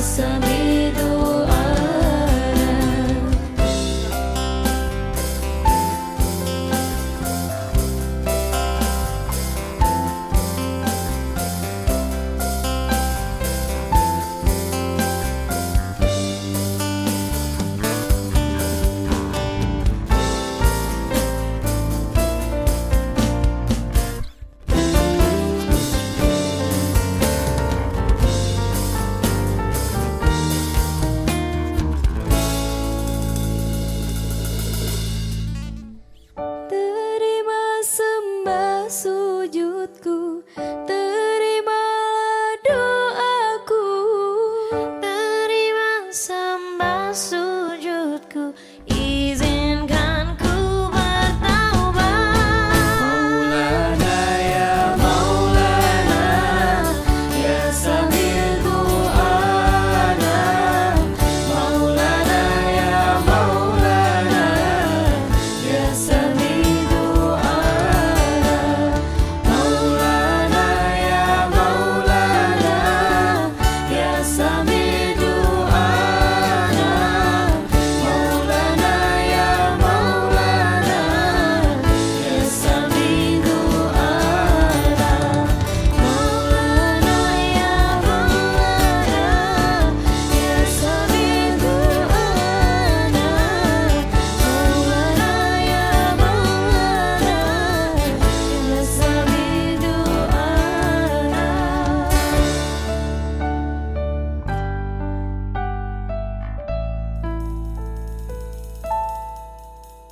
summer.